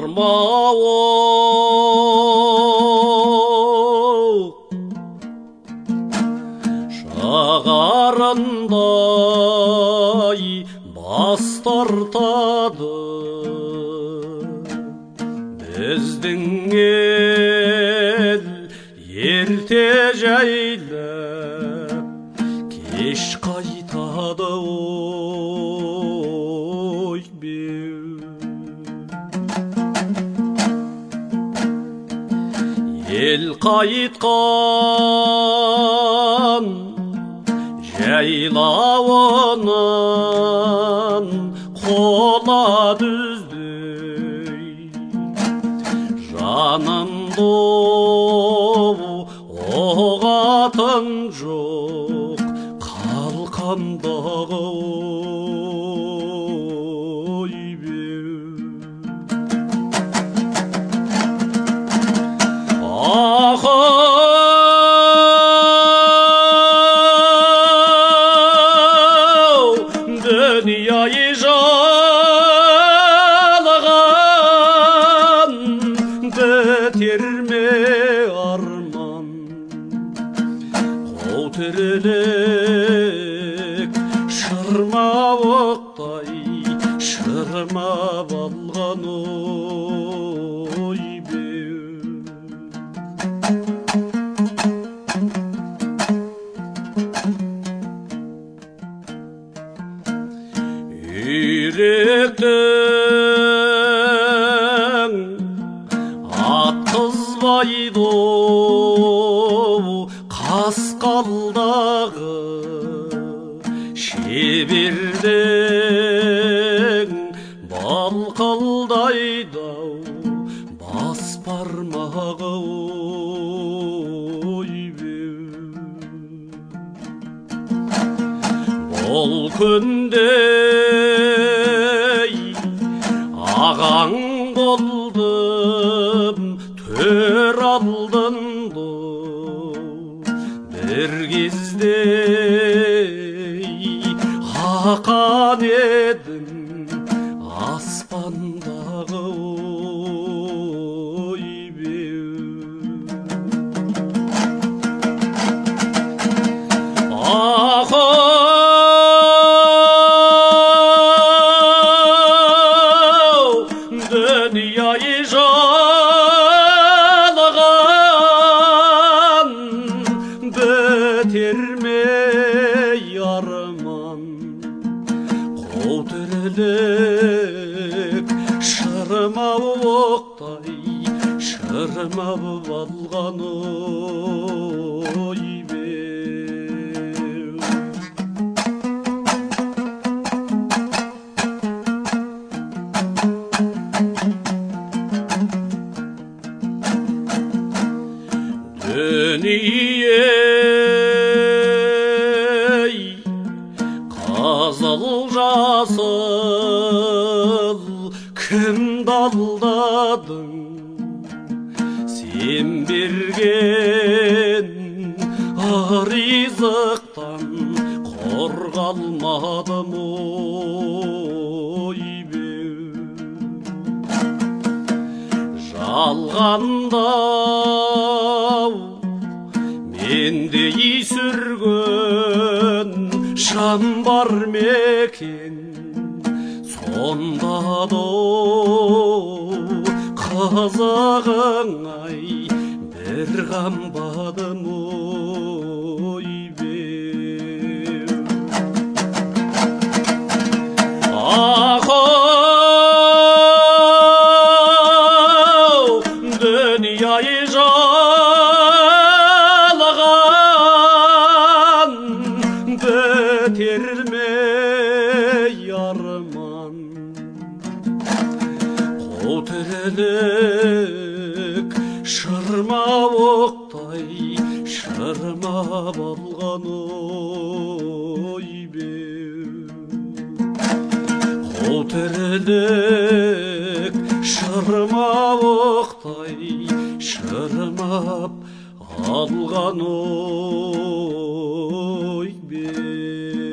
армауық шағарындай бас тартады. Біздің ел ерте жайлап кеш қайтады ой қайтқан жайлауынан қола дүздей жанымды оғатын жоқ қалқамдағы шырмауықтай шырмап алған ой үйректің атқызбайды шебердің балқылдайды бас бармағы ой беу ол күнде ағаң болдым төр алдыңды бір кезде ақан едің аспандағы ой беу Ахау дүние жалған бітер ме арман қу тірілік шырмауықтай шырмап алған ой дүние қызыл жасыл кімді алдадың сен берген ризықтан беу жалғандау мендей жан бар мекен сонда да қызығың ай бір қамбадым ой ме арман қу тірілік шырмауықтай шырмап алған ой беу қу тірілік шырмауықтай шырмап алған ой беу